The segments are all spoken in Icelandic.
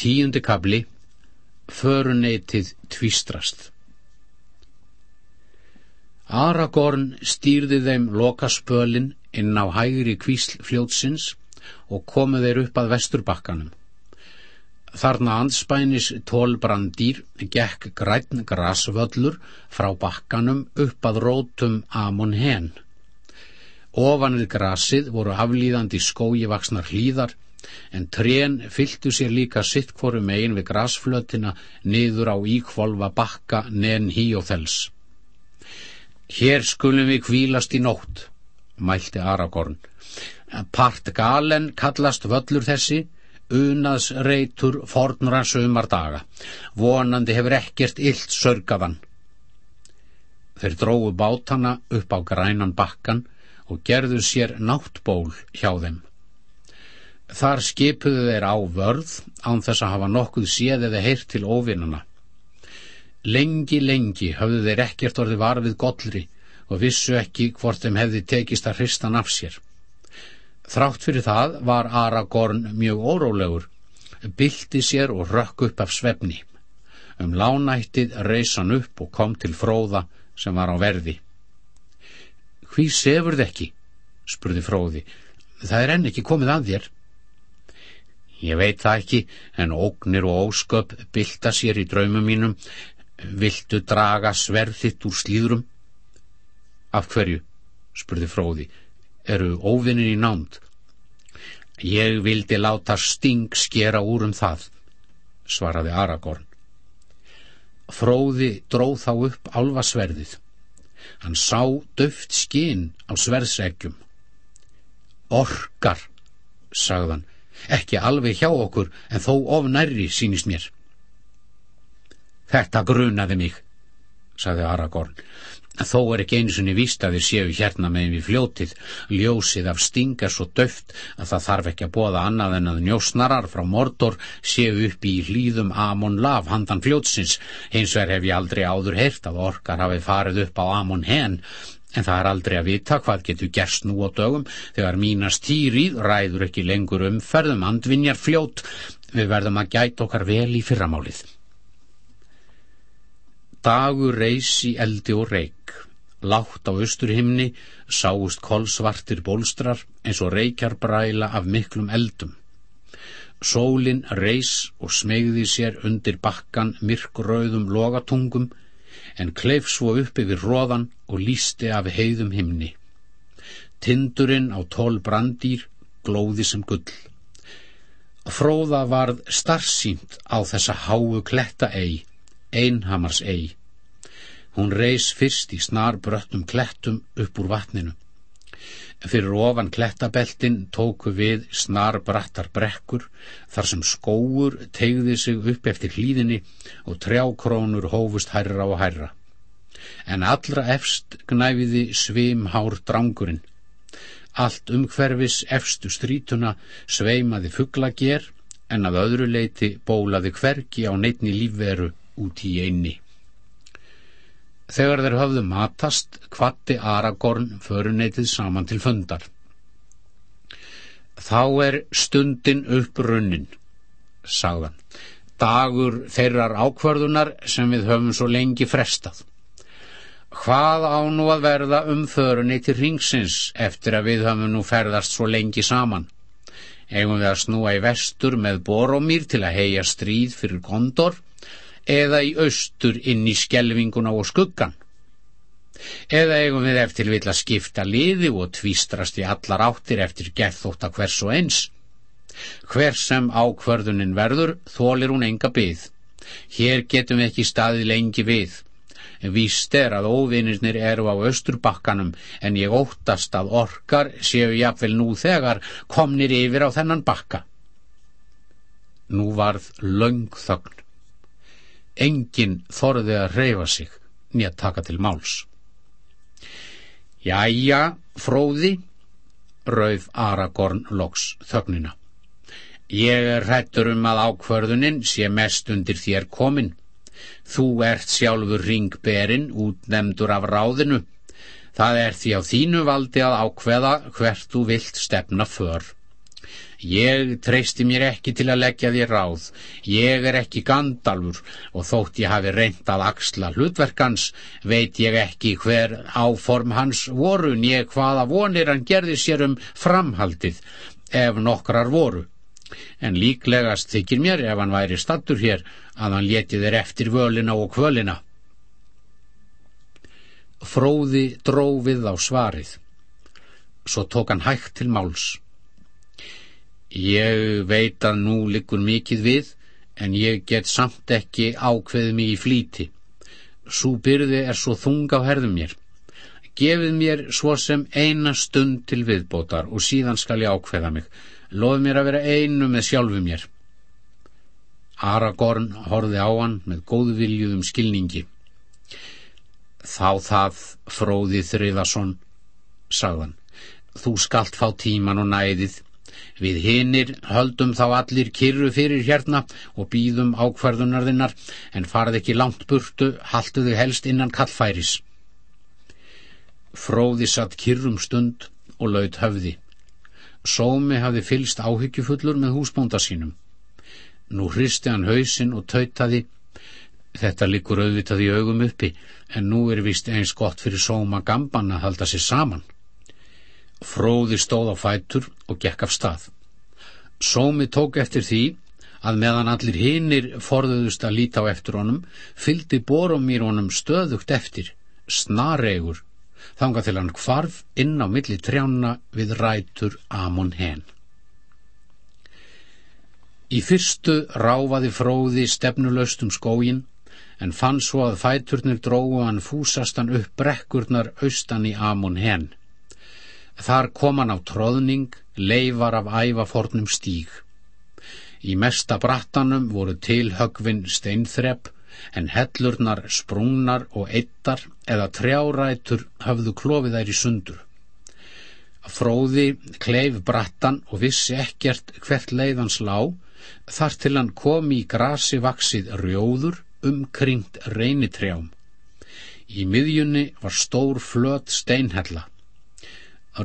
Tíundi kabli Föruneytið tvistrast Aragorn stýrði þeim lokaspölin inn á hægri kvísl fljótsins og komu þeir upp að vesturbakkanum. Þarna anspænis tólbrandýr gekk græn grasvöllur frá bakkanum upp að rótum Amon hen. Ofanið grasið voru aflýðandi skói vaksnar hlýðar en trén fylltu sér líka sitt hvoru megin við grasflötina niður á íkvolva bakka nen híóþels. Hér skulum við kvílast í nótt, mælti Aragorn. Part galen kallast völlur þessi, unaðs reytur fornra sömar daga. Vonandi hefur ekkert illt sörgaðan. Þeir dróðu bátana upp á grænan bakkan og gerðu sér náttból hjá þeim. Þar skipuðu þeir á vörð án þess að hafa nokkuð séð eða heyrt til óvinnuna. Lengi, lengi höfðu þeir ekkert orði varfið gollri og vissu ekki hvort þeim hefði tekist að hristan af sér. Þrátt fyrir það var Aragorn mjög órólegur, bylti sér og rökk upp af svefni. Um lánættið reysan upp og kom til fróða sem var á verði. Hví sefur þið ekki? spurði fróði. Það er enn ekki komið að þér. Ég veit það ekki, en ógnir og ósköp bylta sér í draumum mínum. Viltu draga sverðitt úr slíðrum? Af hverju? spurði fróði. Eru óvinnin í nánd? Ég vildi láta sting skera úr um það, svaraði Aragorn. Fróði dróð þá upp álvasverðið. Hann sá döft skinn á sverðseggjum. Orkar, sagðan, ekki alveg hjá okkur en þó of nærri sínist mér. Þetta grunaði mig, sagði Aragorn. Þó er ekki einu sinni víst að þið séu hérna megin við fljótið, ljósið af sting er svo döft að það þarf ekki að bóða annað en að njósnarar frá Mordor séu upp í hlýðum Amon Lav handan fljótsins, eins og er hef ég aldrei áður heyrt að orkar hafið farið upp á Amon Hen, en það er aldrei að vita hvað getur gerst nú á dögum þegar mínast týrið ræður ekki lengur umferðum andvinjar fljót, við verðum að gæta okkar vel í fyrramálið. Dagur reys í eldi og reik. Látt á austurhimni sáust kolsvartir bólstrar eins og reykjar bræla af miklum eldum. Sólin reys og smegði sér undir bakkan myrkrauðum logatungum en kleif svo upp yfir róðan og lísti af heiðum himni. Tindurinn á tól brandýr glóði sem gull. Fróða varð starfsýnt á þessa háu kletta eig einhamars eig. Hún reys fyrst í snar bröttum klettum upp úr vatninu. Fyrir ofan klettabeltin tóku við snar brattar brekkur þar sem skóur tegði sig upp eftir hlýðinni og trjákrónur hófust hærra og hærra. En allra efst gnæfiði svimhár drangurinn. Allt umhverfis efstu strítuna sveimaði fugglager en af öðru leiti bólaði hverki á neittni lífveru út í einni. Þegar þeir höfðu matast, kvatti Aragorn föruneytið saman til fundar. Þá er stundin upprunnin, sagðan, dagur þeirrar ákvörðunar sem við höfum svo lengi frestað. Hvað á nú að verða um föruneyti ringsins eftir að við höfum nú ferðast svo lengi saman? Eigum við að snúa í vestur með Boromír til að heia stríð fyrir Gondor? Eða í austur inn í skelvinguna og skuggan. Eða eigum við eftir vil að skipta liði og tvistrast í allar áttir eftir gethóta hvers og eins. Hver sem ákvörðunin verður, þólir hún enga byggð. Hér getum við ekki staðið lengi við. Víst er að óvinnirnir eru á austurbakkanum en ég óttast að orkar séu jafnvel nú þegar komnir yfir á þennan bakka. Nú varð laung þögn. Engin þorði að reyfa sig nýja taka til máls. Jæja, fróði, rauð Aragorn loks þögnina. Ég er hrættur um að ákvörðunin sé mest undir þér komin. Þú ert sjálfur ringberinn útnemdur af ráðinu. Það er því á þínu valdi að ákveða hvert þú vilt stefna för. Ég treysti mér ekki til að leggja því ráð. Ég er ekki gandalfur og þótt ég hafi reynd að axla hlutverkans veit ég ekki hver áform hans voru nýja hvaða vonir hann gerði sér um framhaldið ef nokkrar voru. En líklegast þykir mér ef hann væri stattur hér að hann leti þeir eftir völina og kvölina. Fróði drófið á svarið. Svo tók hann hægt til máls. Ég veit að nú liggur mikið við, en ég get samt ekki ákveðið mig í flíti. Sú byrði er svo þung á herðum mér. Gefið mér svo sem eina stund til viðbótar og síðan skal ég ákveða mig. Loð mér að vera einu með sjálfu mér. Aragorn horfi á hann með góðviljuðum skilningi. Þá það, fróði þriðason, sagðan. Þú skalt fá tíman og næðið Við hinnir höldum þá allir kyrru fyrir hérna og býðum ákvarðunarðinnar en farð ekki langt burtu, halduðu helst innan kallfæris. Fróði satt kyrrum stund og laut höfði. Sómi hafi fylst áhyggjufullur með húsbónda sínum. Nú hristi hann hausin og tautaði. Þetta likur auðvitað í augum uppi en nú er vist eins gott fyrir Sóma gamban að halda sér saman. Fróði stóð á fætur og gekk af stað. Sómi tók eftir því að meðan allir hinnir forðuðust að líta á eftir honum, fyldi Boromír honum stöðugt eftir, snaregur, þanga til hann kvarf inn á milli trjána við rætur Amon hen. Í fyrstu ráfaði fróði stefnulaust um skógin, en fann svo að fæturnir drógu hann fúsastan upp brekkurnar austan í Amon hen. Þar kom hann á tróðning, leifar af ævafornum stíg. Í mesta brattanum voru tilhögvin steinþrepp, en hellurnar sprungnar og eittar eða trjárætur höfðu klofið þær í sundur. Fróði kleif brattan og vissi ekkert hvert leiðans lá, þar til hann kom í grasi vaksið rjóður umkringt reynitrjám. Í miðjunni var stór flöt steinhella.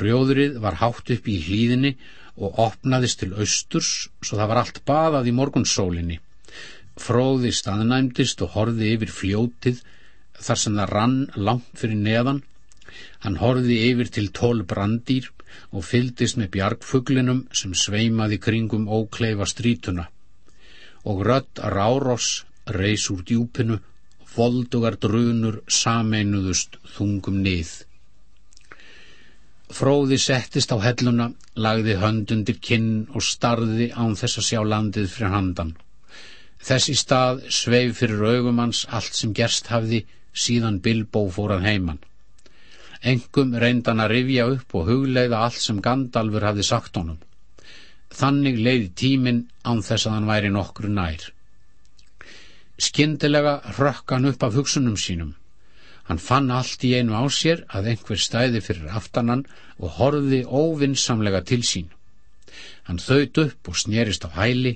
Rjóðrið var hátt upp í hlýðinni og opnaðist til austurs svo það var allt baðað í morgunsólinni. Fróði staðnæmdist og horði yfir fljótið þar sem það rann langt fyrir neðan. Hann horði yfir til tól brandýr og fyldist með bjargfuglinum sem sveimaði kringum ókleifa strítuna. Og rött Ráros reys úr djúpinu, voldugar drunur sameinuðust þungum nið. Fróði settist á helluna, lagði höndundir kinn og starði án þess að sjá landið fyrir handan. Þess í stað sveif fyrir augumans allt sem gerst hafði síðan Bilbo fórað heiman. Engum reyndan að rifja upp og hugleiða allt sem Gandalfur hafði sagt honum. Þannig leiði tíminn án þess að hann væri nokkru nær. Skyndilega rökkan upp af hugsunum sínum. Hann fann allt í einu á sér að einhver stæði fyrir aftanan og horfi óvinnsamlega til sín. Hann þaut upp og snerist á hæli,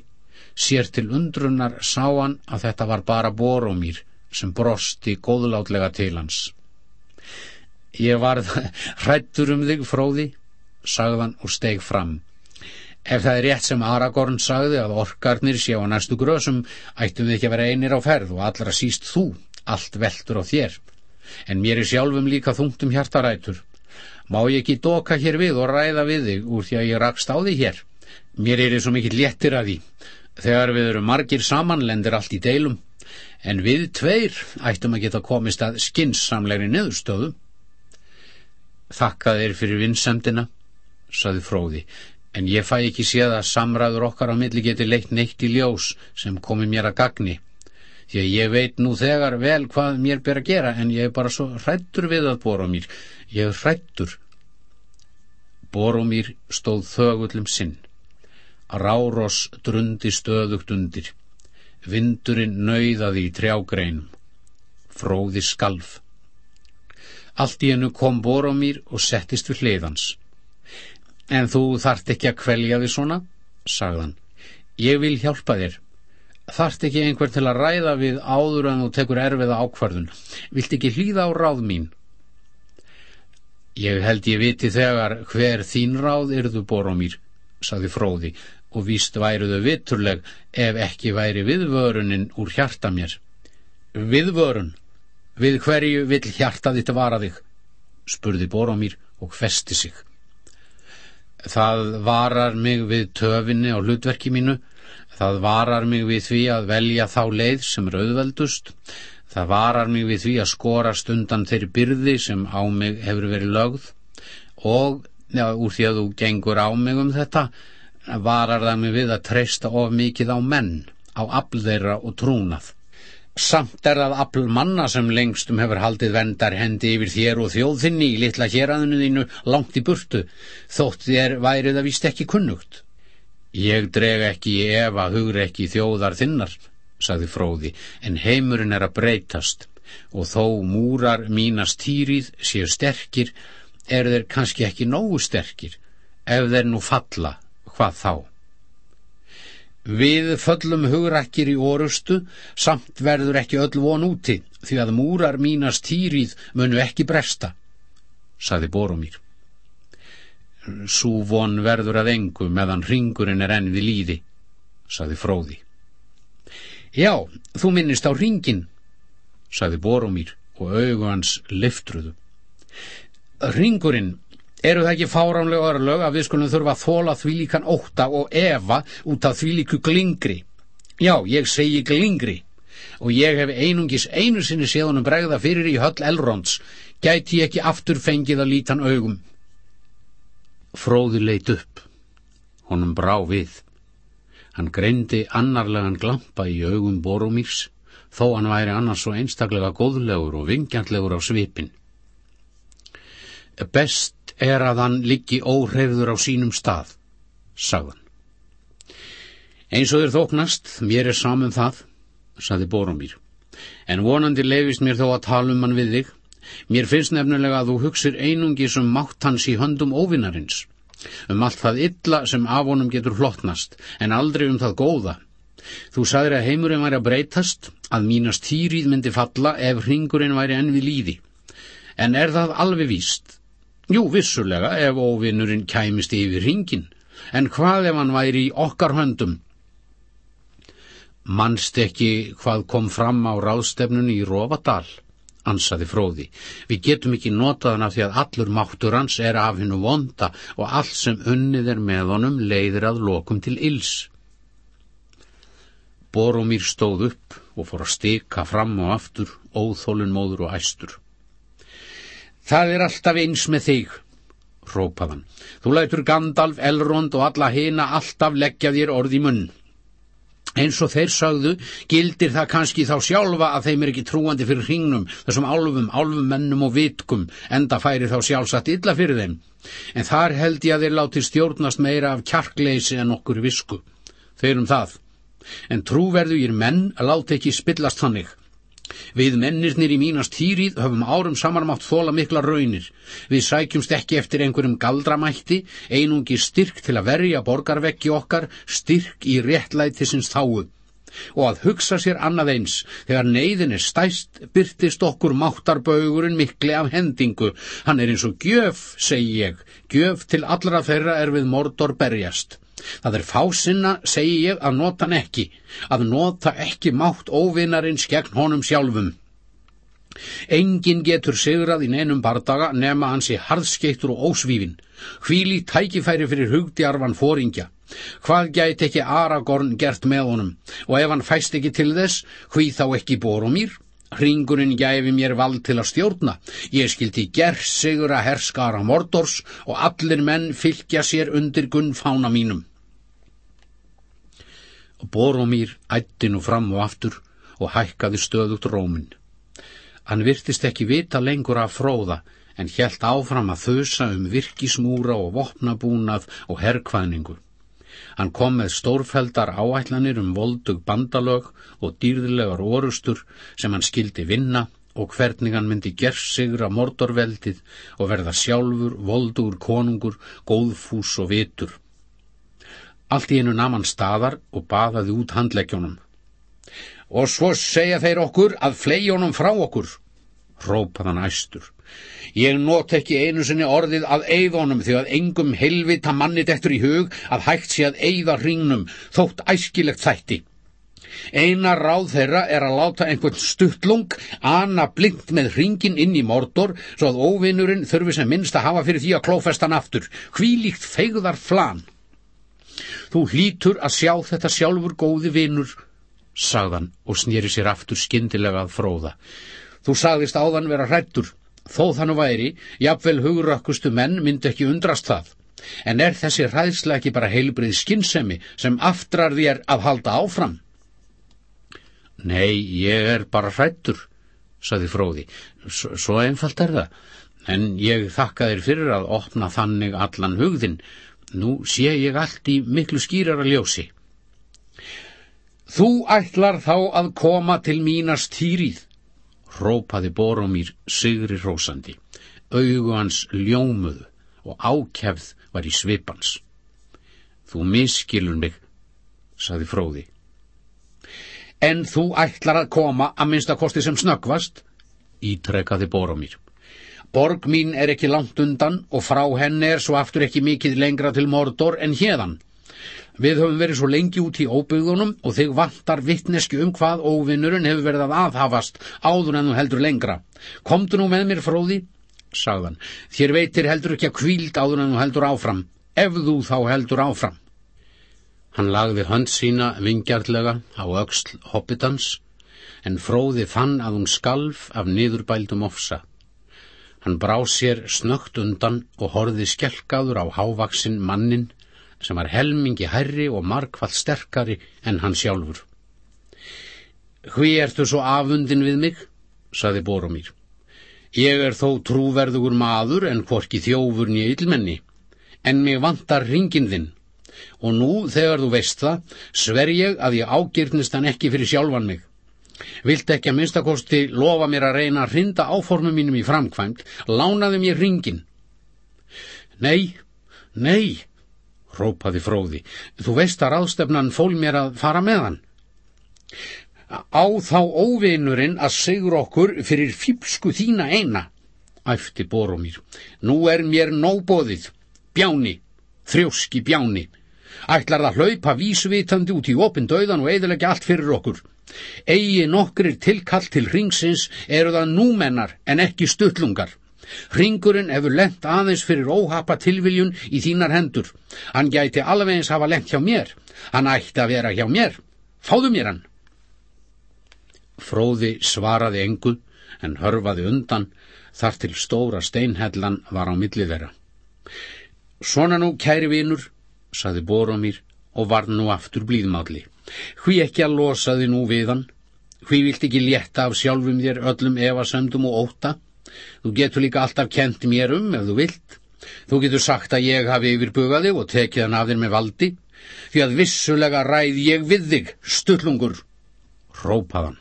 sér til undrunar sá hann að þetta var bara Boromír sem brosti góðlátlega til hans. Ég varð hrættur um þig, fróði, sagðan og steg fram. Ef það er rétt sem Aragorn sagði að orkarnir séu á næstu grösum, ættum við ekki að vera einir á ferð og allra síst þú, allt veldur á þér en mér er sjálfum líka þungtum hjartarætur. Má ég ekki doka hér við og ræða við þig úr því að ég rakst á því hér? Mér er svo mikill léttir að því. Þegar við erum margir saman lendir allt í deilum, en við tveir ættum að geta komist að skinsamlegri neðustöðu. Þakka þeir fyrir vinsemdina, saði fróði, en ég fæ ekki séð að samræður okkar á milli geti leitt neitt í ljós sem komi mér að gagni því að ég veit nú þegar vel hvað mér ber að gera en ég er bara svo hrættur við að Boromír ég er hrættur Boromír stóð þögullum sinn. Ráros drundi stöðugt undir. Vindurinn nauðaði í trjágreinum. Fróði skalf. Allt í hennu kom Boromír og settist við hliðans en þú þart ekki að kvelja þið svona sagðan ég vil hjálpa þér þarft ekki einhver til að ræða við áður en þú tekur erfiða ákvarðun vilt ekki hlýða á ráð mín ég held ég viti þegar hver þín ráð yrðu Boromír saði fróði, og víst væruðu viturleg ef ekki væri viðvörunin úr hjarta mér. Viðvörun, við hverju vill hjarta þitt vara þig? spurði Boromír og festi sig. Það varar mig við töfinni á hlutverki mínu, það varar mig við því að velja þá leið sem rauðveldust, það varar mig við því að skorast undan þeirri byrði sem á mig hefur verið lögð og, já, úr því að þú gengur á mig um þetta, varar það mig við að treysta of mikið á menn, á afl þeirra og trúnað. Samt er það afl manna sem lengstum hefur haldið vendar hendi yfir þér og þjóðinni í litla héræðinu þínu langt í burtu, þótt þér værið að víst ekki kunnugt. Ég dreg ekki í efa hugur ekki þjóðar þinnar, sagði fróði, en heimurinn er að breytast og þó múrar mínast týrið séu sterkir, er þeir kannski ekki nógu sterkir, ef þeir nú falla, hvað þá? Við föllum hugrakkir í orustu, samt verður ekki öll von úti, því að múrar mínast týrið munu ekki bresta, saði Boromír. Sú von verður að engu meðan ringurinn er enn við líði, saði Fróði. Já, þú minnist á ringin, saði Boromír og augu hans liftruðu. Ringurinn Eru það ekki fáránlega örlög að við skulum þurfa að þóla því líkan óta og efa út af því líku glingri? Já, ég segi glingri og ég hef einungis einu sinni séðunum bregða fyrir í höll Elrons, gæti ég ekki aftur fengið að lítan augum. Fróði leitt upp, honum brá við. Hann greindi annarlegan glampa í augum Boromírs, þó hann væri annars svo einstaklega góðlegur og vingjarlegur á svipin. Best er að hann liggi óhreyfður á sínum stað, sagðan. Eins og þér þóknast, mér er saman um það, saði Boromír, en vonandi lefist mér þó að tala um hann við þig. Mér finnst nefnilega að þú hugsir einungis um mátt hans í höndum óvinnarins, um allt það illa sem af honum getur hlottnast, en aldrei um það góða. Þú sagðir að heimurinn væri að breytast, að mínast týrið myndi falla ef hringurinn væri enn við líði. En er það alveg víst? Jú, vissulega, ef óvinnurinn kæmist yfir ringin, en hvað ef hann væri í okkar höndum? Manst ekki hvað kom fram á ráðstefnunni í Rófadal, ansaði fróði. Við getum ekki notað hann af því að allur máttur hans er af hennu vonda og allt sem unnið er með honum leiðir að lokum til ils. Boromír stóð upp og fór að stika fram og aftur, óþólun móður og æstur. Það er alltaf eins með þig, rópaðan. Þú lætur Gandalf, Elrond og alla hina alltaf leggja þér orð í munn. Eins og þeir sagðu, gildir það kannski þá sjálfa að þeim er ekki trúandi fyrir hringnum, þessum álfum, álfum mennum og vitkum, enda færi þá sjálfsagt illa fyrir þeim. En þar held ég að þeir láti stjórnast meira af kjarkleysi en okkur visku. Þeir um það. En trúverðu ír menn láti ekki spillast hannig. Við mennirnir í mínast týrið höfum árum samanmátt þóla mikla raunir. Við sækjumst ekki eftir einhverjum galdramætti, einungi styrk til að verja borgarveggi okkar, styrk í réttlætisins þáu. Og að hugsa sér annað eins, þegar neyðin er stæst, byrtist okkur máttarbögurinn mikli af hendingu. Hann er eins og gjöf, segi ég, gjöf til allra þeirra er við mordor berjast. Það er fásinna, segi ég, að nota hann ekki, að nota ekki mátt óvinnarins gegn honum sjálfum. Engin getur sigrað í neinum bardaga nema hans í harðskeittur og ósvífin. Hvíli tækifæri fyrir hugdjarfan fóringja. Hvað gæti ekki Aragorn gert með honum? Og ef hann fæst ekki til þess, hví þá ekki Boromír? Hringurinn gæfi mér vald til að stjórna. Ég skildi gerð sigur að herskara mordors og allir menn fylgja sér undir gunnfána mínum. Boromír ætti nú fram og aftur og hækkaði stöðugt rómin. Hann virtist ekki vita lengur af fróða en helt áfram að þausa um virkismúra og vopnabúnað og herrkvæningu. Hann kom með stórfeldar áætlanir um voldug bandalög og dýrðilegar orustur sem hann skildi vinna og hvernig hann myndi gerðsigra mordorveldið og verða sjálfur, voldugur konungur, góðfús og vitur. Allt í einu naman staðar og baðaði út handleggjónum. Og svo segja þeir okkur að fleigjónum frá okkur, rópaðan æstur. Ég nót ekki einu sinni orðið að eigðunum því að engum helvita manni dettur í hug að hægt sé að eigða hringnum þótt æskilegt þætti. Eina ráð þeirra er að láta einhvern stuttlung ana blind með hringin inn í mordor svo að óvinnurinn þurfi sem minnst að hafa fyrir því að klófestan aftur. Hvílíkt feigðar flan. Þú hlýtur að sjá þetta sjálfur góði vinnur, sagðan og snýri sér aftur skindilega að fróða. Þú sagðist áðan vera hrættur, þó þannig væri, jafnvel hugurökkustu menn myndi ekki undrast það. En er þessi hræðsla ekki bara heilbrið skinnsemi sem aftrar þér að halda áfram? Nei, ég er bara hrættur, saði fróði. S svo einfalt er það. En ég þakka þér fyrir að opna þannig allan hugðin. Nú sé ég allt í miklu skýrara ljósi. Þú ætlar þá að koma til mínast týrið, rópaði Boromír sigri rósandi. Augu hans ljómuðu og ákjæfð var í svipans. Þú miskilur mig, saði fróði en þú ætlar að koma að minnstakosti sem snöggvast, ítrekkaði Boromír. Borg mín er ekki langt undan og frá henni er svo aftur ekki mikið lengra til Mordor en hérdan. Við höfum verið svo lengi út í óbyggðunum og þig vantar vittneski um hvað óvinnurinn hefur verið að aðhafast áður en þú heldur lengra. Komdu nú með mér, fróði, sagðan. Þér veitir heldur ekki að kvíld áður en þú heldur áfram, ef þú þá heldur áfram. Hann lagði hönd sína vingjartlega á auksl hoppitans, en fróði fann að hún skalf af niðurbældum ofsa. Hann brá sér snögt undan og horði skjelkaður á hávaksin mannin sem var helmingi herri og markvall sterkari en hann sjálfur. Hví ertu svo afundin við mig? saði Boromír. Ég er þó trúverðugur maður en hvorki þjófur nýja yllmenni, en mig vantar ringin þinn og nú þegar þú veist það, sver ég að ég ágirnist hann ekki fyrir sjálfan mig. Vilt ekki að minnstakosti lofa mér að reyna að rinda áformum mínum í framkvæmt, lánaði mér ringin. Nei, nei, rópaði fróði, þú veist að ráðstefnan fól mér að fara með hann. Á þá óvinurinn að segur okkur fyrir fípsku þína eina, æfti Boromír. Nú er mér nóbóðið, bjáni, þrjóski bjáni, ætlar það hlaupa vísvitandi út í opin döðan og eiðilegja allt fyrir okkur. Egi nokkrir tilkall til ringsins eru það númennar en ekki stuttlungar. Ringurinn hefur lent aðeins fyrir óhapa tilviljun í þínar hendur. Hann gæti alveg eins hafa lent hjá mér. Hann ætti að vera hjá mér. Fáðu mér hann. Fróði svaraði engu en hörfaði undan þar til stóra steinhellan var á millið þeirra. Svona nú, kæri vinur, saði Boromír og var nú aftur blíðmáli. Hví ekki að losa þið nú við hann? Hví vilt ekki létta af sjálfum þér öllum evasöndum og óta? Þú getur líka alltaf kent mér um ef þú vilt. Þú getur sagt að ég hafi yfirbugað þig og tekið hann af þér með valdi, því að vissulega ræð ég við þig, stullungur, rópaðan.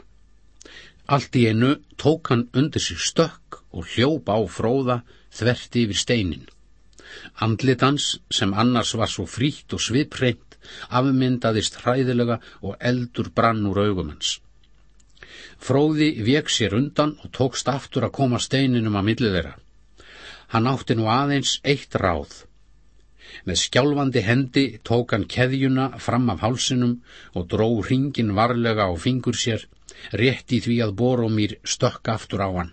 Allt í einu tók hann undir sig stökk og hljópa á fróða þverti yfir steinin. Andlitans, sem annars var svo frítt og svipreitt, afmyndaðist hræðilega og eldur brann úr augumans. Fróði vek sér undan og tókst aftur að koma steininum að millu þeirra. Hann átti nú aðeins eitt ráð. Með skjálfandi hendi tók hann keðjuna fram af hálsinum og dró hringin varlega á fingur sér, rétt í því að Boromír stökk aftur á hann.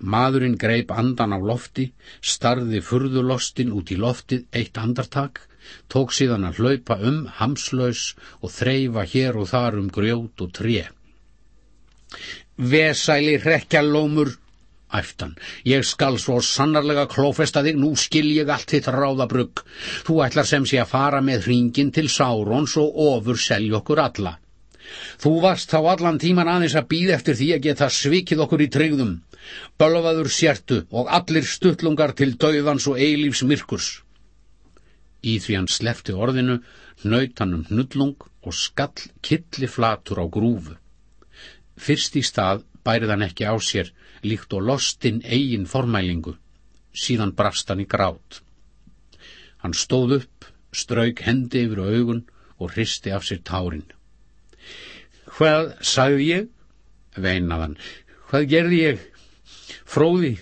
Maðurinn greip andan á lofti, starði furðulostin út í loftið eitt andartak, tók síðan að hlaupa um hamslaus og þreyfa hér og þar um grjót og tré. Vesæli hrekkjalómur, æftan, ég skal svo sannarlega klófesta þig, nú skil ég allt þitt ráðabrugg. Þú ætlar sem sé að fara með hringin til Sárons og ofur selja okkur alla. Þú varst þá allan tíman aðeins að býða eftir því að geta svikið okkur í tryggðum. Bölvaður sértu og allir stuttlungar til dauðans og eilífs myrkurs. Í því hann slefti orðinu, nöyt hann um hnullung og skall kittli flatur á grúfu. Fyrst í stað bærið hann ekki á sér, líkt og lostinn eigin formælingu. Síðan brast hann í grát. Hann stóð upp, strauk hendi yfir augun og hristi af sér tárin. Hvað sagði ég? Veinaðan. Hvað gerði ég? Fróði,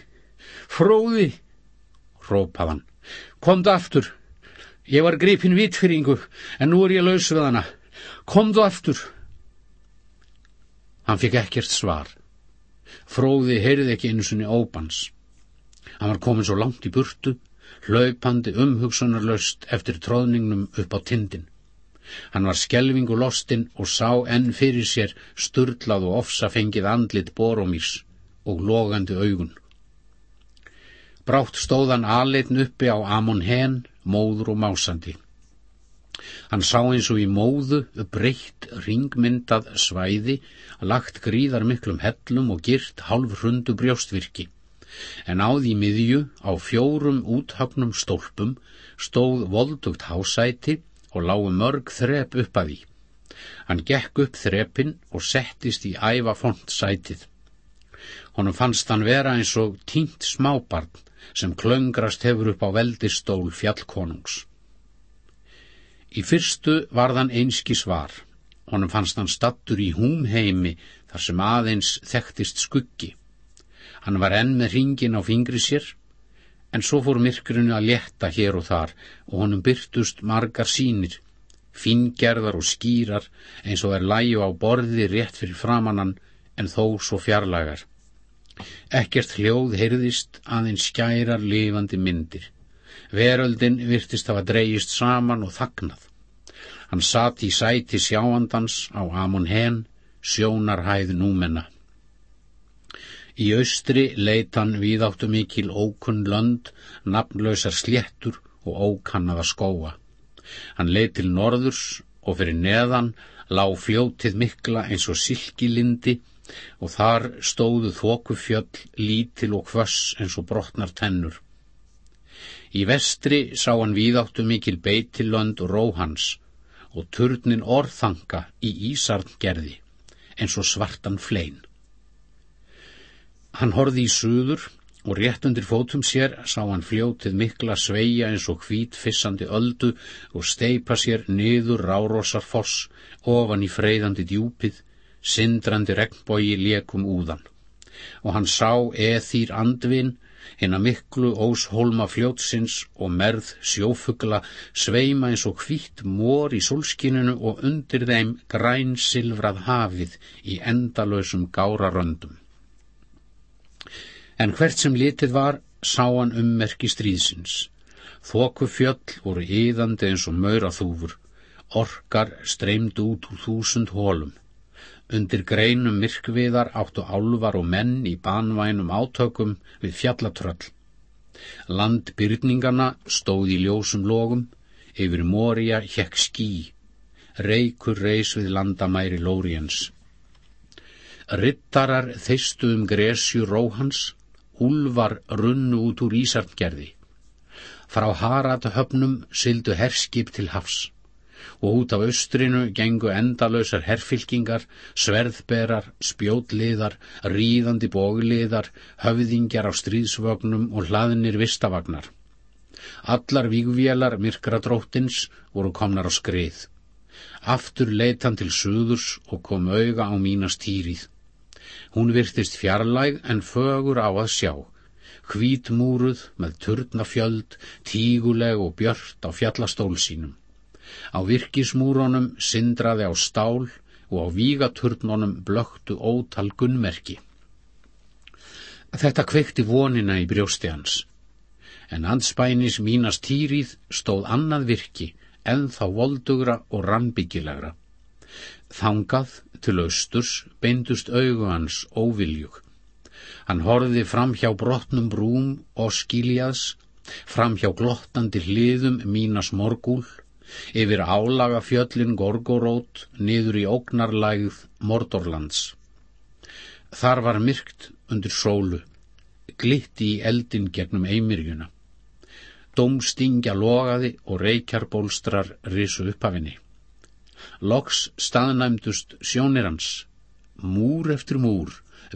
Fróði, rópaðan, komdu aftur. Ég var gripin vitfyringu, en nú er ég laus við hana. Komdu aftur. Hann fikk ekkert svar. Fróði heyrði ekki einu sunni óbans. Hann var komin svo langt í burtu, hlaupandi umhugsunarlaust eftir tróðningnum upp á tindin. Hann var skelvingu lostinn og sá enn fyrir sér sturlað og ofsa fengið andlit boromís og logandi augun. Brátt stóðan aðleitn uppi á Amon hen, móður og másandi. Hann sá eins og í móðu breytt ringmyndað svæði, lagt gríðar miklum hellum og gyrt halv hrundu brjóstvirki. En á því miðju, á fjórum úthagnum stólpum, stóð voldugt hásæti og lágu mörg þrep upp að því. Hann gekk upp þrepin og settist í æfa font sætið. Honum fannst hann vera eins og tínt smábarn sem klöngrast hefur upp á veldistól fjallkonungs. Í fyrstu varðan einski svar. Honum fannst hann stattur í húmheimi þar sem aðeins þekktist skuggi. Hann var enn með ringin á fingri sér, en svo fór myrkurinu að létta hér og þar og honum byrtust margar sínir, fingerðar og skýrar eins og er læju á borði rétt fyrir framannan en þó svo fjarlagar. Ekkert hljóð heyrðist aðeins skærar lifandi myndir. Veröldin virtist hafa dreyist saman og þagnað. Hann satt í sæti sjáandans á Amon hen, sjónarhæð númenna. Í austri leitt hann viðáttu mikil ókunn lönd, nafnlausar sléttur og ókannaða skóa. Hann leitt til norðurs og fyrir neðan lág fljótið mikla eins og silkilindi og þar stóðu þókufjöll lítil og hvöss eins og brotnar tennur. Í vestri sá hann víðáttu mikil beitilönd róhans og turnin orðþanga í Ísarn gerði, eins og svartan flein. Hann horði í suður og rétt undir fótum sér sá hann fljótið mikla sveia eins og hvít fissandi öldu og steipa sér niður rárósar foss ofan í freyðandi djúpið, sindrandi regnbói lékum úðan. Og hann sá eðýr andvin hinn að miklu óshólma fljótsins og merð sjófugla sveima eins og hvitt mór í solskininu og undir þeim græn silfrað hafið í endalösum gáraröndum. En hvert sem litið var, sá hann ummerki stríðsins. Þóku fjöll voru yðandi eins og mauraþúfur, orkar streymd út úr þúsund hólum. Undir greinum myrkviðar áttu álvar og menn í banvænum átökum við fjallatröll. Landbyrningarna stóð í ljósum logum, yfir Mória hekk skí, reykur reys við landamæri Lóriens. Rittarar þeistu um gresju róhans, úlvar runnu út úr Ísartgerði. Frá Harata höfnum syldu herskip til hafs og út af austrinu gengu endalösar herfylkingar, sverðberar, spjótliðar, ríðandi bógliðar, höfðingjar á stríðsvögnum og hlaðinir vistavagnar. Allar vígvélar myrkra dróttins voru komnar á skrið. Aftur leitt hann til suðurs og kom auga á mína stýrið. Hún virtist fjarlæg en fögur á að sjá. Hvítmúruð með turnafjöld, tíguleg og björt á fjallastól sínum. Á virkismúronum sindraði á stál og á vígaturnunum blöktu ótal gunnmerki. Þetta kveikti vonina í brjósti hans. En anspænis mínast týrið stóð annað virki, en þá voldugra og rannbyggilegra. Þangað til austurs beindust augu hans óviljug. Hann horfiði fram hjá brotnum brúm og skiljaðs, fram hjá glottandi hliðum mínas morgúl yfir álaga fjöllin Gorgorót niður í ógnarlægð Mordorlands. Þar var myrkt undir sólu, glitti í eldin gegnum eimirjuna. Dómstingja logaði og reykjarbólstrar risu upphafinni. Loks staðnæmdust sjónir hans, múr eftir múr,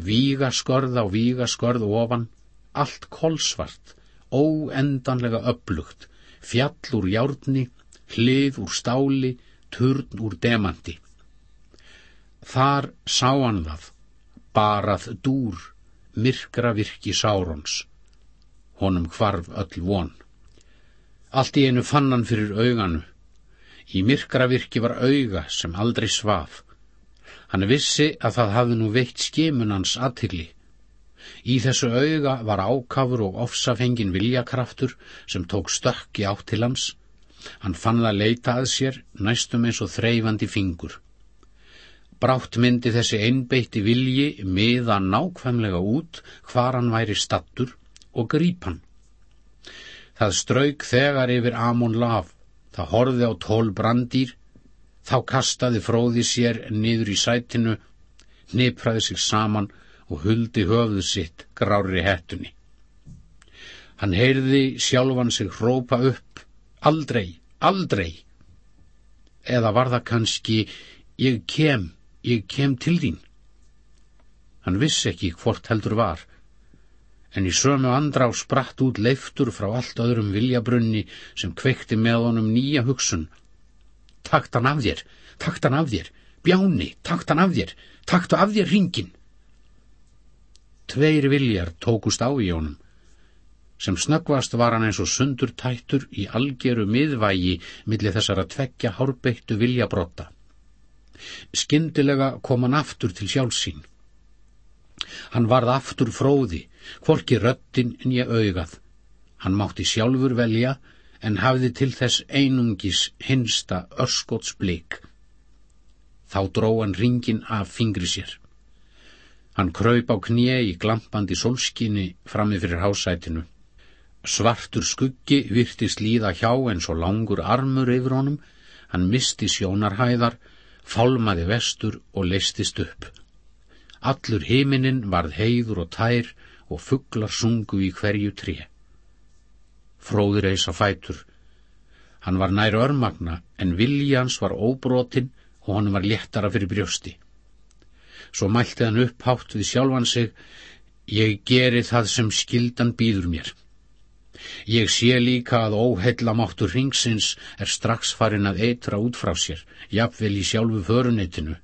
vígaskorð á vígaskorð ofan, allt kolsvart, óendanlega upplugt, fjall úr járni hlið úr stáli, turn úr demanti. Þar sá hann það, barað dúr, myrkra virki Sárons, honum hvarf öll von. Allt í einu fann hann fyrir auganu. Í myrkravirki var auga sem aldrei svaf. Hann vissi að það hafði nú veitt skimunans aðtigli. Í þessu auga var ákafur og ofsafengin viljakraftur sem tók stökki átt til hans. Hann fann það leita að sér næstum eins og þreyfandi fingur. Brátt myndi þessi einbeitti vilji miða nákvæmlega út hvar hann væri stattur og grípan. Það strauk þegar yfir Amon laf, það horfi á tól brandýr, þá kastaði fróði sér niður í sætinu, nýpraði sig saman og huldi höfðu sitt grári hettunni. Hann heyrði sjálfan sig hrópa upp, aldrei, aldrei. Eða var það kannski, ég kem, ég kem til þín. Hann vissi ekki hvort heldur var, en í sömu andrá spratt út leiftur frá allt öðrum viljabrunni sem kveikti með honum nýja hugsun. Takt hann af þér, takt hann af þér, bjáni, takt hann af þér, taktu af þér ringin. Tveir viljar tókust á í honum. Sem snöggvast var hann eins og sundur tættur í algeru miðvægi millir þessara tveggja hárbeittu viljabrotta. Skyndilega kom hann aftur til sjálfsín. Hann varð aftur fróði, hvorki röttin en ég augað. Hann mátti sjálfur velja, en hafði til þess einungis hinsta örskots blik. Þá dró hann ringin af fingri sér. Hann kraup á knie í glampandi solskinni frammi fyrir hásætinu. Svartur skuggi virtist líða hjá eins og langur armur yfir honum, hann misti sjónarhæðar, fálmaði vestur og leistist upp. Allur heiminin varð heiður og tær og fugglar sungu í hverju tré. Fróður eis á fætur. Hann var nær örmagna en viljans var óbrotin og hann var léttara fyrir brjósti. Svo mælti hann upphátt við sjálfan sig, ég geri það sem skildan býður mér. Ég sé líka að óheillamáttur ringsins er strax farin að eitra út frá sér, jafnvel í sjálfu föruneytinu.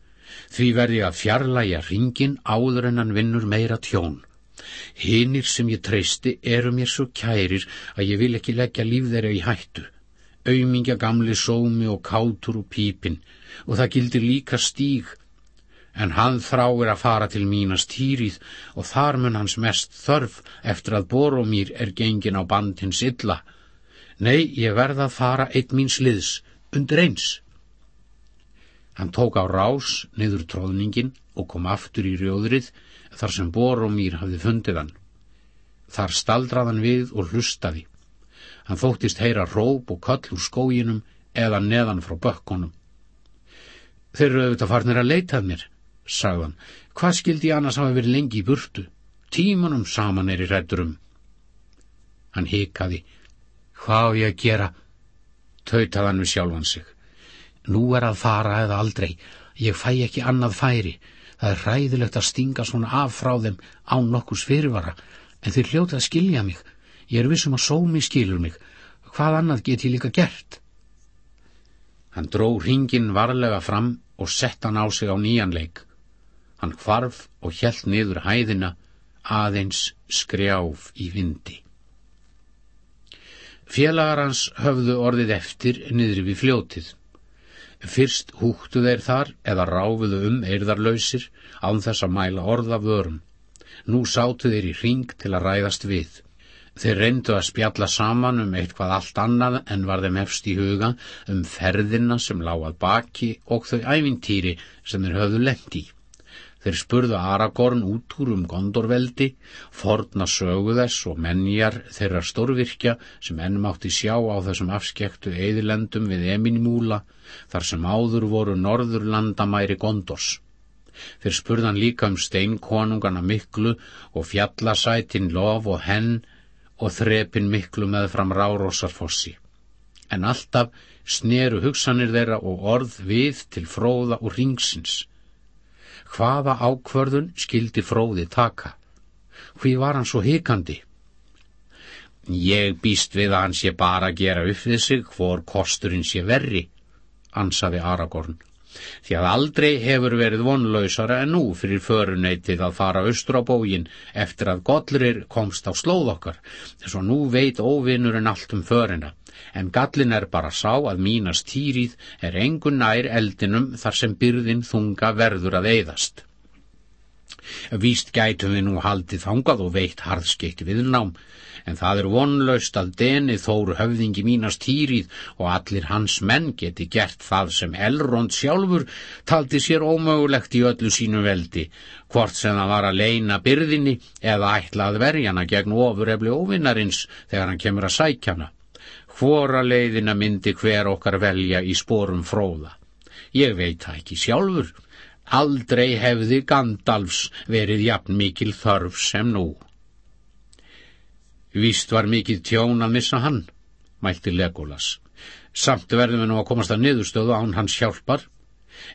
Því verði að fjarlæga ringin áður en hann vinnur meira tjón. Hinnir sem ég treysti eru mér svo kærir að ég vil ekki leggja líf þeirra í hættu. Aumingja gamli sómi og kátur og pípin og það gildir líka stíg. En hann þráir að fara til mínast týrið og þar mun hans mest þörf eftir að Boromír er gengin á bandins illa. Nei, ég verða að fara eitt míns liðs, undir eins. Hann tók á rás niður tróðningin og kom aftur í rjóðrið þar sem Boromír hafði fundið hann. Þar staldrað hann við og hlustaði. Hann þóttist heyra róp og köll úr skóginum eða neðan frá bökkonum. Þeir eru auðvitað farnir að leitað mér, sagðan. Hvað skildi ég annars hafa verið lengi í burtu? Tímanum saman er í rætturum. Hann hikaði. Hvað á ég að gera? Tautaði hann við sjálfan sig. Nú er að fara eða aldrei. Ég fæ ekki annað færi. Það er ræðilegt að stinga svona af frá þeim án nokkus fyrirvara. En þeir hljóta að skilja mig. Ég er vissum að sómi skilur mig. Hvað annað get ég líka gert? Hann dró ringin varlega fram og sett hann á sig á nýjanleik. Hann hvarf og hjælt niður hæðina aðeins skrjáf í vindi. Félagar hans höfðu orðið eftir niður við fljótið. Fyrst húktu þeir þar eða ráfuðu um eirðarlausir án þess að mæla orða vörum. Nú sátu þeir í ring til að ræðast við. Þeir reyndu að spjalla saman um eitthvað allt annað en var þeim hefst í huga um ferðina sem lágað baki og þau ævintýri sem þeir höfðu lengt í. Þeir spurðu Aragorn út úr um gondorveldi, forna sögu þess og menjar þeirra stórvirkja sem enn mátti sjá á þessum afskektu eðilendum við Eminimúla, þar sem áður voru norðurlandamæri gondors. Þeir spurðan líka um steinkonungana miklu og fjallasætin lof og henn og þrepin miklu með fram rárósarfossi. En alltaf sneru hugsanir þeirra og orð við til fróða og ringsins hvaða ákvörðun skildi fróði taka? Hví var hann svo hikandi? Ég býst við að hann sé bara að gera upp við sig hvor kosturinn sé verri, ansaði Aragorn. því að aldrei hefur verið vonlausara en nú fyrir föruneytið að fara austur á bógin eftir að Godlir komst á slóð okkar, þess að nú veit óvinnurinn allt um förina, en gallin er bara sá að mínast týrið er engun nær eldinum þar sem byrðin þunga verður að eyðast. Víst gætum við nú haldið þangað og veitt harðskeitt viðnám, en það er vonlaust að deni þóru höfðingi mínast hýrið og allir hans menn geti gert það sem Elrond sjálfur taldi sér ómögulegt í öllu sínu veldi, hvort sem það var að leina byrðinni eða ætla að verjana gegn ofurefli óvinnarins þegar hann kemur að sækjana. Hvora leiðina myndi hver okkar velja í spórum fróða? Ég veit það ekki sjálfur. Aldrei hefði Gandalfs verið jafn mikil þörf sem nú. Víst var mikið tjón að missa hann, mælti Legolas. Samt verðum við nú að komast að niðurstöðu án hans hjálpar.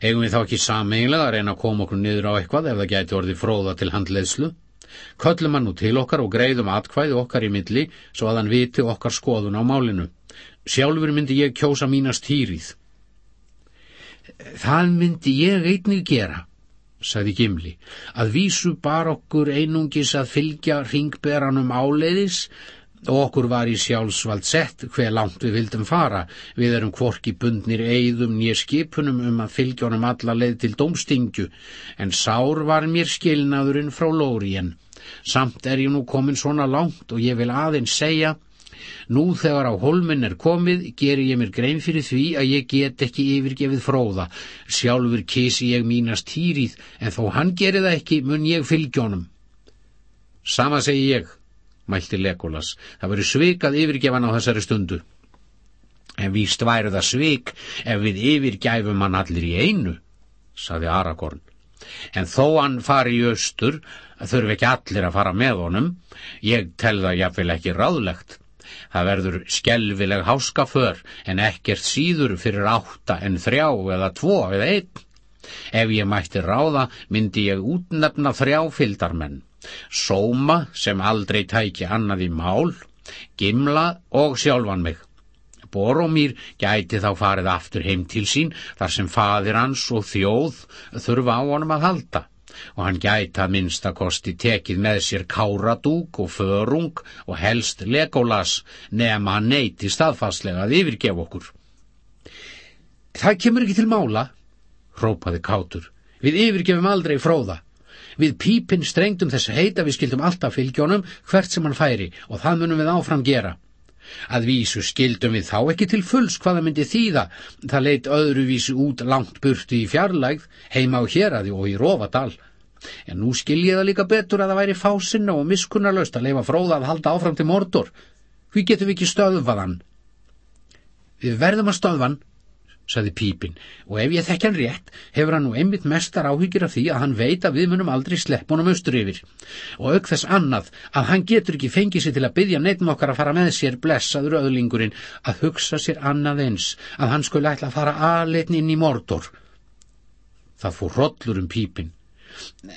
Eigum við þá ekki sameiginlega að reyna að koma okkur niður á eitthvað ef það gæti orðið fróða til handleðslu? Köllum hann nú til okkar og greiðum atkvæði okkar í milli svo að hann viti okkar skoðun á málinu. Sjálfur myndi ég kjósa mínast hýrið. Það myndi ég einnig gera, sagði Gimli, að vísu bar okkur einungis að fylgja ringberanum áleiðis og okkur var í sjálfsvald sett hver langt við vildum fara. Við erum kvorki bundnir eigðum nýr skipunum um að fylgja honum alla leið til domstingju, en sár var mér skilnaðurinn frá Lórien. Samt er ég nú komin svona langt og ég vil aðeins segja Nú þegar á holminn er komið ger ég mér grein fyrir því að ég get ekki yfirgefið fróða. Sjálfur kísi ég mínast hýrið en þó hann gerir það ekki mun ég fylgjónum. Sama segi ég, mælti Legolas. Það verður svikað yfirgefan á þessari stundu. En víst væru það svik ef við yfirgæfum hann allir í einu, saði Aragorn. En þó hann fari í austur, þurfi ekki allir að fara með honum, ég tel það jáfnvel ekki ráðlegt. Það verður skelvileg háskaför en ekkert síður fyrir átta en þrjá eða tvo eða einn. Ef ég mætti ráða myndi ég útnefna þrjá fyldarmenn. Sóma sem aldrei tæki annað í mál, Gimla og sjálfan mig. Boromír gæti þá farið aftur heim til sín þar sem fadir hans og þjóð þurfa á honum að halda og hann gæta minnstakosti tekið með sér káradúk og förung og helst legolas nema hann neyti staðfastlega að yfirgef okkur. Það kemur ekki til mála, hrópaði kátur. Við yfirgefum aldrei fróða. Við pípinn strengdum þess heita við skildum alltaf fylgjónum hvert sem hann færi og það munum við áfram gera. Að vísu skildum við þá ekki til fulls hvaða myndi þýða, það leitt öðruvísu út langt burtu í fjarlægð, heima á héradi og í Rófadal. En nú skil ég það líka betur að það væri fásinna og miskunnarlaust að leifa fróða að halda áfram til mordor. Hví getum við ekki stöðvaðan? Við verðum að stöðvan, saði Pípin, og ef ég þekkja hann rétt, hefur hann nú einmitt mestar áhyggjur af því að hann veit að við munum aldrei slepp honum austur yfir. Og auk þess annað að hann getur ekki fengið sér til að byggja neittn okkar að fara með sér blessaður öðlingurinn að hugsa sér annað eins, að hann skulle ætla að fara aðleitn inn í mordor. Það fór hrodlur um Pípin.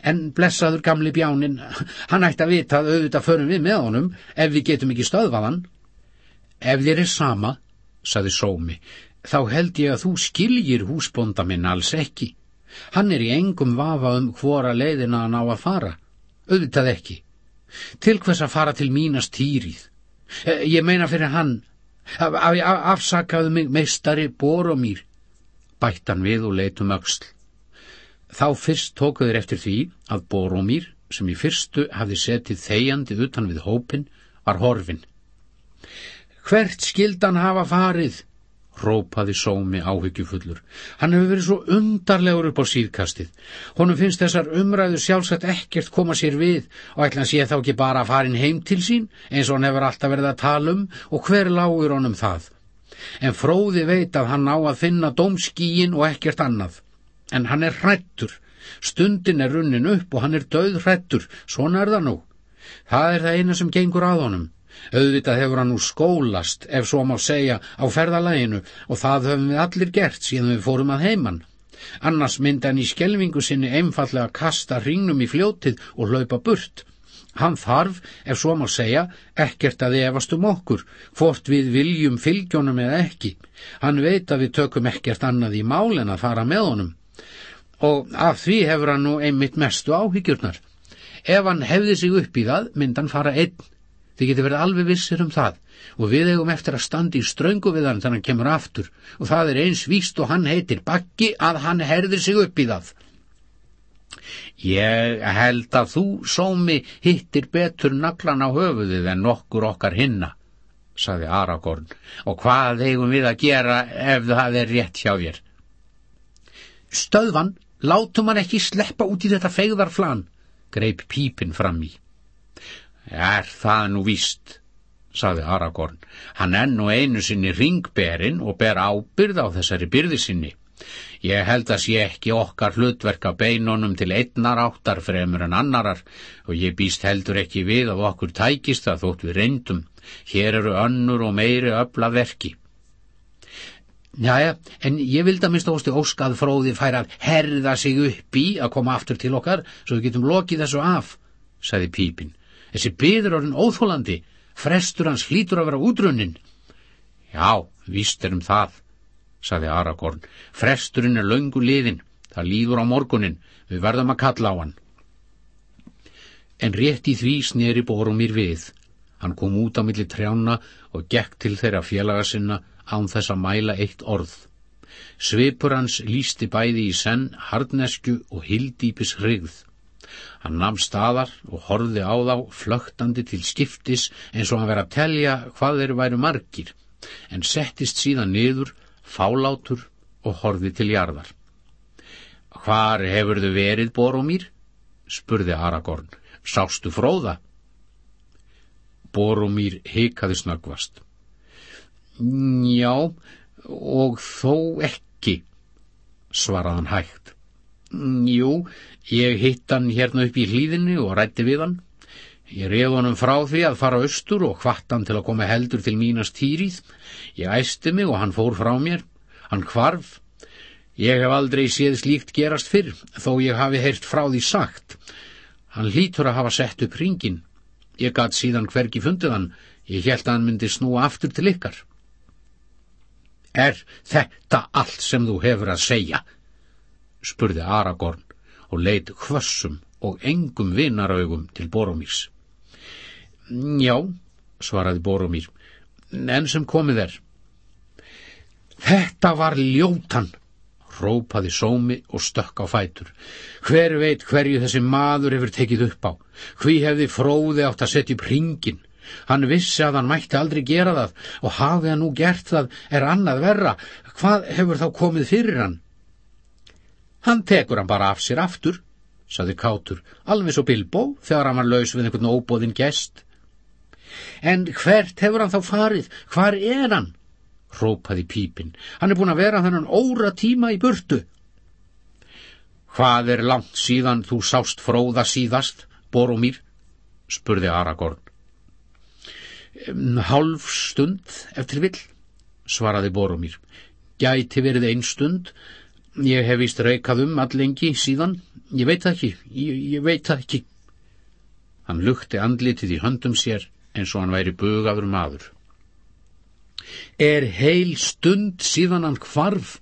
En blessaður gamli bjánin, hann ætti að vita að auðvitað förum við með honum ef við getum ekki stöðvaðan. Ef þér er sama, saði Sómi, þá held ég að þú skiljir húsbonda minn alls ekki. Hann er í engum vafa um hvora leiðina hann á að fara. Auðvitað ekki. Til hvers að fara til mínast týrið? Eh, ég meina fyrir hann. Af, af, afsakaðu mig meistari Boromír. Bættan við og leitum öxl. Þá fyrst tókuður eftir því að Boromír, sem í fyrstu hafði setið þegjandi utan við hópin, var horfin. Hvert skildan hafa farið? Rópaði sómi áhyggjufullur. Hann hefur verið svo undarlegur upp á síðkastið. Honum finnst þessar umræður sjálfsagt ekkert koma sér við og ætla hann sé þá ekki bara að farin heim til sín eins og hann hefur alltaf verið að tala um og hver lágur honum það. En fróði veit að hann á að finna dómskíin og ekkert annað. En hann er hrættur. Stundin er runnin upp og hann er döð hrættur. Svona er það nú. Það er það eina sem gengur að honum. Auðvitað hefur hann nú skólast, ef svo má segja, á ferðalæginu og það höfum við allir gert síðan við fórum að heiman. Annars myndi hann í skelvingu sinni einfallega kasta hringnum í fljótið og hlaupa burt. Hann þarf, ef svo má segja, ekkert að efast um okkur, hvort við viljum fylgjónum eða ekki. Hann veit að við tökum ekkert annað í mál en að fara með honum. Og af því hefur hann nú einmitt mestu áhyggjurnar. Ef hann hefði sig upp í það, mynd hann fara einn. Þið getur verið alveg vissir um það og við eigum eftir að standa í ströngu við hann þannig að hann kemur aftur og það er eins víst og hann heitir Bakki að hann herðir sig upp í það. Ég held að þú, sómi, hittir betur naglan á höfuðið en nokkur okkar hinna, saði Aragorn, og hvað eigum við að gera ef það er rétt hjá þér? Stöðvan, látum hann ekki sleppa út í þetta fegðarflan, greip pípin fram í. Er það nú víst, saði Aragorn, hann enn og einu sinni ringberinn og ber ábyrð á þessari byrði sinni. Ég held að sé ekki okkar hlutverk að beinunum til einnar áttar fremur en annarar og ég býst heldur ekki við að okkur tækist það þótt við reyndum. Hér eru önnur og meiri öfla verki. Jæja, en ég vildi að mista ósti óskað fróði færa að herða sig upp í að koma aftur til okkar svo við getum lokið þessu af, sagði Pípin. Þessi byður orðin óþólandi, frestur hans hlítur að vera útrunnin. Já, víst er um það saði Aragorn. Fresturinn er laungu liðin. Það líður á morgunin. Við verðum að kalla á hann. En rétt í því sneri Borumir við. Hann kom út á milli trjána og gekk til þeirra félaga sinna án þess að mæla eitt orð. Svipur hans lísti bæði í senn, hardnesku og hildýpis hrigð. Hann namn staðar og horði á þá flögtandi til skiptis eins og hann verið að telja hvað þeir væru margir, en settist síðan niður fálátur og horði til jarðar. Hvar hefur þau verið, Boromír? spurði Aragorn. Sástu fróða? Boromír hikaði snöggvast. Já, og þó ekki, svaraðan hægt. Jú, ég hitt hann hérna upp í hlýðinni og rætti við hann. Ég reyð honum frá því að fara austur og hvatt hann til að koma heldur til mínast týrið. Ég æsti mig og hann fór frá mér. Hann kvarf. Ég hef aldrei séð slíkt gerast fyrr, þó ég hafi heyrt frá því sagt. Hann hlýtur að hafa sett upp ringin. Ég gatt síðan hvergi fundið hann. Ég held að hann myndi snúa aftur til ykkar. Er þetta allt sem þú hefur að segja? Spurði Aragorn og leitt hvössum og engum vinaraugum til Boromírs. Já, svaraði Boromír, enn sem komið er. Þetta var ljótan, rópaði sómi og stökk á fætur. Hver veit hverju þessi maður hefur tekið upp á? Hví hefði fróði átt að setja upp ringin? Hann vissi að hann mætti aldrei gera það og hafði hann nú gert það er annað verra. Hvað hefur þá komið fyrir hann? Hann tekur hann bara af sér aftur, saði Kátur, alveg svo Bilbo þegar hann var laus við einhvern óbóðin gest. En hvert hefur hann þá farið? Hvar er hann? Rópaði pípin. Hann er búin að vera þennan óra tíma í burtu. Hvað er langt síðan þú sást fróða síðast, Boromír? spurði Aragorn. Hálf stund, eftir vill, svaraði Boromír. Gæti verið einn stund. Ég hef vist reykað um allengi síðan. Ég veit það ekki, ég, ég veit það ekki. Hann lukti andlitið í höndum sér eins og hann væri bugaður maður. Er heil stund síðan hann hvarf,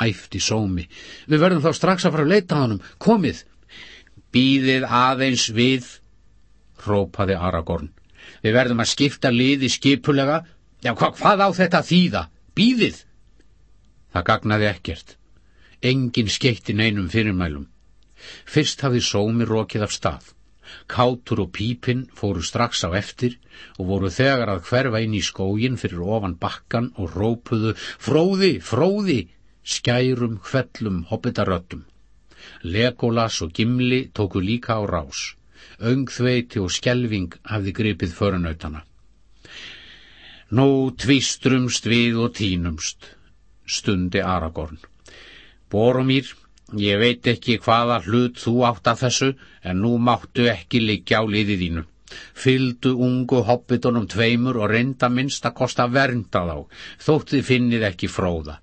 æfti sómi. Við verðum þá strax að fara að leita hann um. Komið! Býðið aðeins við, rópaði Aragorn. Við verðum að skipta liði skipulega. Já, hva, hvað á þetta þýða? Býðið! Það gagnaði ekkert. Engin skeitti neinum fyrirmælum. Fyrst hafði sómi rokið af stað. Kátur og pípinn fóru strax á eftir og voru þegar að hverfa inn í skógin fyrir ofan bakkan og rópuðu Fróði, fróði, skærum, hvellum, hobbitaröttum. Legolas og Gimli tóku líka á rás. Öngþveiti og skjelving hafði gripið förunautana. Nú tvistrumst við og tínumst, stundi Aragorn. Boromír, Ég veit ekki hvaða hlut þú átt að þessu, en nú máttu ekki liggja á liði þínu. Fyldu ungu hobbitunum tveimur og reynda minnst að kosta vernda þá, þótt þið finnið ekki fróða.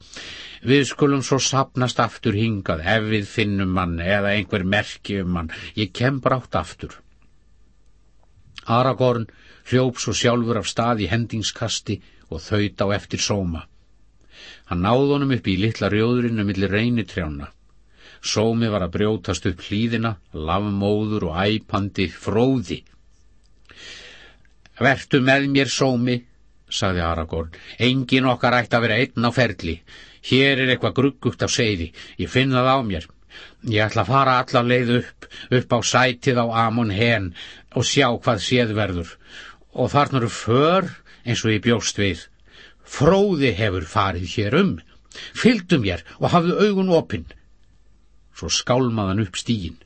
Við skulum svo sapnast aftur hingað ef við finnum mann eða einhver merki um mann. Ég kem brátt aftur. Aragorn hljóp svo sjálfur af stað í hendingskasti og þaut á eftir sóma. Hann náði honum upp í litla rjóðurinn um millir reynitrjána. Sómi var að brjótast upp hlýðina, lavmóður og æpandi fróði. Vertu með mér, Sómi, sagði Aragorn. Engin okkar ætti að vera einn á ferli. Hér er eitthvað gruggugt á seiði. Ég finn það á mér. Ég ætla að fara allar leið upp, upp á sætið á Amon hen og sjá hvað séð verður. Og þarna eru för eins og ég bjóst við. Fróði hefur farið hér um. Fylgdu mér og hafðu augun opinn. Svo skálmaðan upp stígin.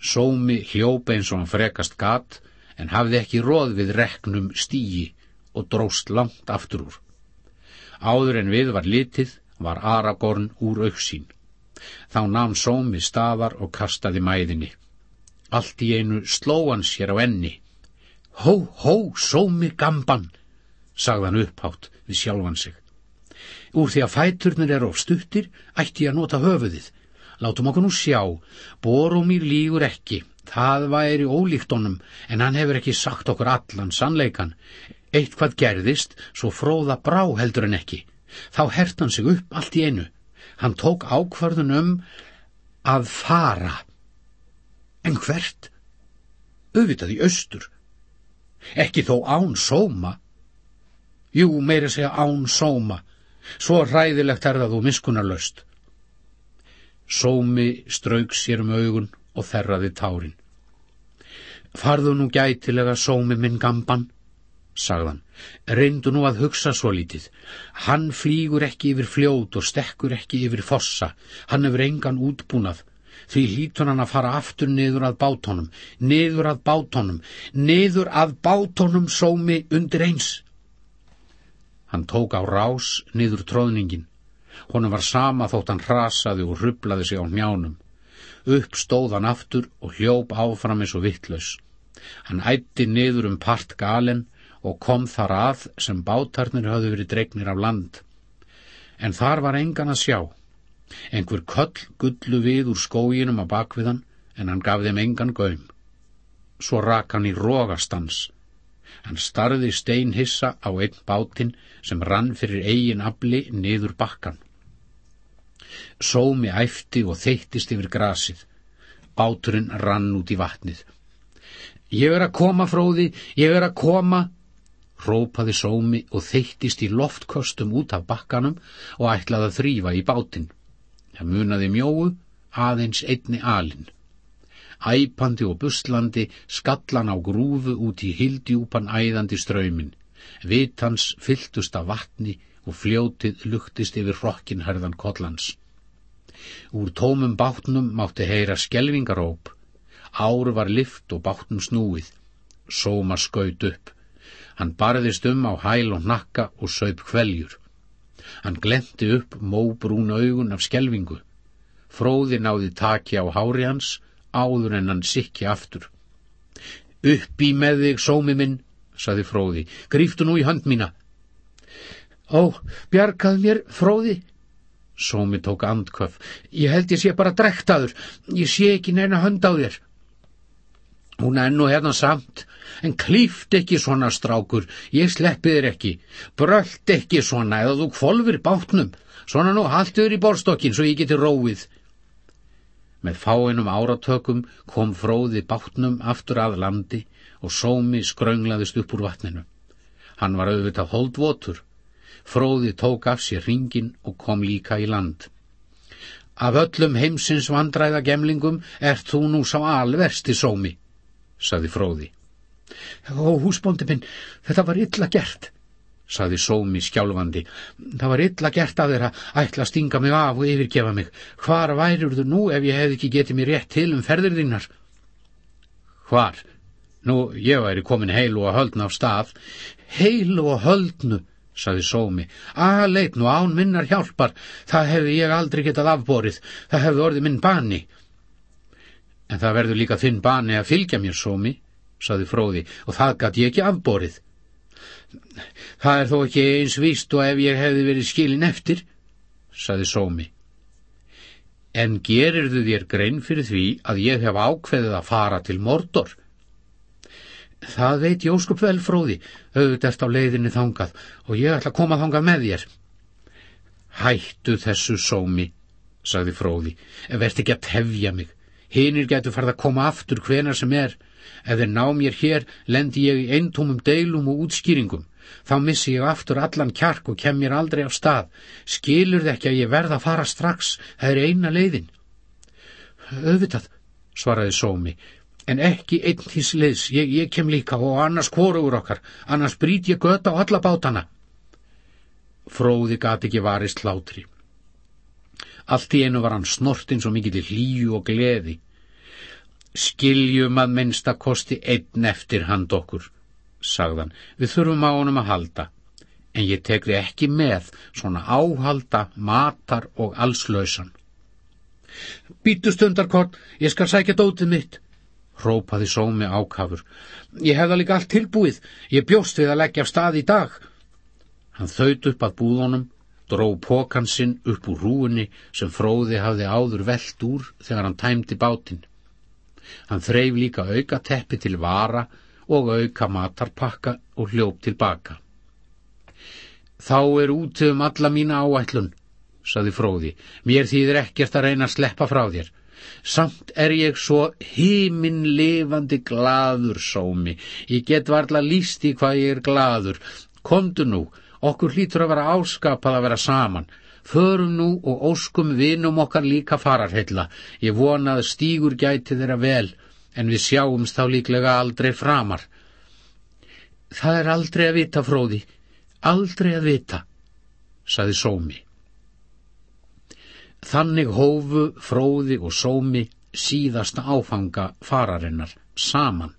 Sómi hljópa eins og hann frekast gatt en hafði ekki róð við reknum stígi og dróst langt aftur úr. Áður en við var litið var Aragorn úr auksín. Þá nam sómi staðar og kastaði mæðinni. Allt í einu sló hann sér á enni. Hó, hó, sómi gamban, sagðan upphátt við sjálfan sig. Úr því að fæturnir er of stuttir, ætti ég að nota höfuðið. Látum okkur nú sjá, borum í lígur ekki, það væri ólíkt honum, en hann hefur ekki sagt okkur allan sannleikan. Eitt hvað gerðist, svo fróða brá heldur en ekki. Þá hert hann sig upp allt í einu. Hann tók ákvarðun um að fara. En hvert? Öfitað í austur. Ekki þó án sóma. Jú, meira segja án sóma. Svo ræðilegt er það þú miskunarlaust. Sómi strauk sér um augun og þerraði tárin. Farðu nú gætilega sómi minn gamban, sagðan, reyndu nú að hugsa svo lítið. Hann flýgur ekki yfir fljót og stekkur ekki yfir fossa, hann hefur engan útbúnað. Því hlítur hann að fara aftur niður að bátónum, niður að bátónum, niður að bátónum sómi undir eins. Hann tók á rás niður tróðningin. Honum var sama þótt hann hrasaði og rublaði sig á njánum. Upp stóð hann aftur og hljóp áfram eins og vittlaus. Hann ætti niður um part galen og kom þar að sem bátarnir hafði verið dregnir af land. En þar var engan að sjá. Engur köll gullu við úr skóginum á bakviðan en hann gaf þeim engan gaum. Svo rak hann í rógastans. Hann starði stein hissa á einn bátinn sem rann fyrir eigin afli niður bakkan. Sómi æfti og þeittist yfir grasið. Báturinn rann út í vatnið. Ég er að koma, fróði, ég er að koma, rópaði sómi og þeittist í loftköstum út af bakkanum og ætlaði að þrýfa í bátinn. Það munaði mjóu aðeins einni alin. Æpandi og buslandi skallan á grúfu út í hildjúpan æðandi ströymin. Vitans fylltust af vatni og fljótið luktist yfir rokkinherðan kollans. Úr tómum bátnum mátti heyra skelvingaróp. Ár var lift og bátnum snúið. Sóma skaut upp. Hann barðist um á hæl og nakka og saup kveljur. Hann glemti upp móbrún augun af skelvingu. Fróði náði taki á hári hans, áður en hann sikki aftur. Uppi með þig, sómi minn, saði Fróði, gríftu nú í hönd mína. Ó, bjargað mér, Fróði. Sómi tók andköf. Ég held ég sé bara drektaður. Ég sé ekki neina hönd á þér. Hún er nú hérna samt, en klíft ekki svona strákur, ég sleppi þér ekki, brölt ekki svona eða þú kvolfir bátnum, svona nú haldur í borstokkin svo ég geti róið. Með fáinum áratökum kom fróði bátnum aftur að landi og sómi skrönglaðist upp úr vatninu. Hann var auðvitað holdvotur. Fróði tók af sér ringin og kom líka í land. Af öllum heimsins vandræða gemlingum ert þú nú sá alversti sómi saði fróði. Ó, húsbóndi minn, þetta var illa gert, saði sómi skjálfandi. Það var illa gert að þeirra ætla að stinga mig af og yfirgefa mig. Hvar værir þú nú ef ég hef ekki getið mér rétt til um ferðir þínar? Hvar? Nú, ég væri komin heilu og höldnu á stað. Heilu og höldnu, saði sómi. Aðleit nú án minnar hjálpar, það hefði ég aldrei getað afborið, það hefði orðið minn bani. En það verður líka þinn bani að fylgja mér, sómi, saði fróði, og það gæti ég ekki afborið. Það er þó ekki eins víst og ef ég hefði verið skilin eftir, saði sómi. En gerir þú þér grein fyrir því að ég hef ákveðið að fara til Mordor? Það veit ég óskup vel, fróði, auðvitað á leiðinni þangað og ég ætla að koma þangað með þér. Hættu þessu sómi, sagði fróði, ef ert ekki að tefja mig. Hinnir getur farið að koma aftur hvenar sem er. Ef þeir ná mér hér, lendi ég í eintómum deilum og útskýringum. Þá missi ég aftur allan kjark og kem mér aldrei á stað. Skilur þið ekki að ég verða að fara strax, það er eina leiðin. Öðvitað, svaraði sómi, en ekki einn þís liðs, ég, ég kem líka og annars kóruður okkar, annars brít ég göta á alla bátana. Fróði gati ekki varist hlátri. Allt í einu var hann snortinn svo mikið til hlýju og gleði. Skiljum að minnsta kosti einn eftir hand okkur, sagðan, við þurfum á honum að halda, en ég tekri ekki með svona áhalda, matar og allslausan. Býtu stundarkort, ég skal sækja dótið mitt, rópaði sómi ákafur. Ég hefða líka allt tilbúið, ég bjóst við að leggja af stað í dag. Hann þaut upp að búðunum, dró pókansinn upp úr rúinni sem fróði hafði áður veld úr þegar hann tæmdi bátinn. Hann þreif líka auka teppi til vara og auka matarpakka og hljóp tilbaka. Þá er úti um alla mína áætlun, saði fróði, mér þýðir ekkert að reyna að sleppa frá þér. Samt er ég svo hímin lifandi gladur, sómi. Ég get varla líst í hvað ég er gladur. Komdu nú, okkur hlýtur að vera áskapað að vera saman. Förum nú og óskum vinum okkar líka fararheilla. Ég vona að stígur gæti þeirra vel, en við sjáumst þá líklega aldrei framar. Það er aldrei að vita, fróði. Aldrei að vita, saði sómi. Þannig hófu, fróði og sómi síðasta áfanga fararinnar saman.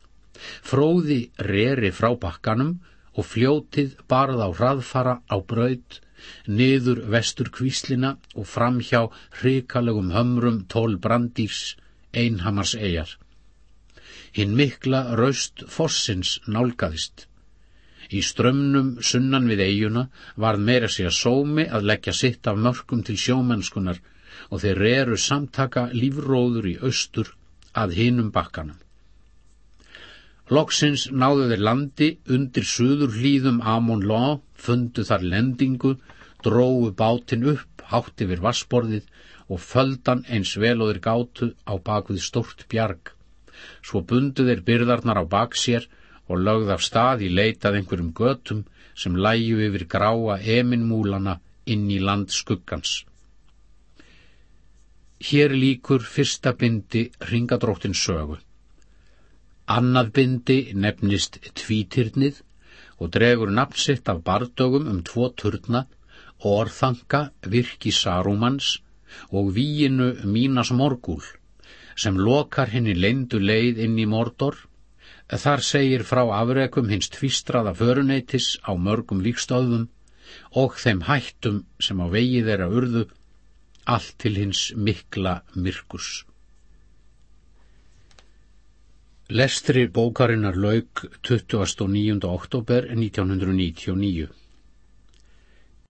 Fróði reri frá bakkanum og fljótið barð á hraðfara á braud, niður vestur kvíslina og fram hjá hrikalegum hömrum tól brandýrs einhamars eigjar. Hinn mikla raust fossins nálgæðist. Í strömmnum sunnan við eiguna varð meira sig að sómi að leggja sitt af mörgum til sjómennskunar og þeir eru samtaka lífróður í austur að hinum bakkanum. Loksins náðu þeir landi undir suður hlýðum Amon Lá, fundu þar lendingu, dróðu bátinn upp, hátt yfir vassborðið og földan eins vel og þeir gátu á bakvið stort bjarg. Svo bundu þeir byrðarnar á bak sér og lögð af stað í leitað einhverjum götum sem læju yfir gráa eminmúlana inn í land skuggans. Hér líkur fyrsta bindi ringadróttin sögu. Annað bindi nefnist Tvítyrnið og dregur nafnsitt af bardögum um tvo turna, orðanka virki Sarumans og víinu Mínas Morgúl, sem lokar henni leindu leið inn í Mordor. Þar segir frá afrekum hins tvistraða föruneytis á mörgum vikstöðum og þeim hættum sem á vegi þeirra urðu allt til hins mikla myrkurs. Lestri bókarinnar lauk 29. oktober 1999.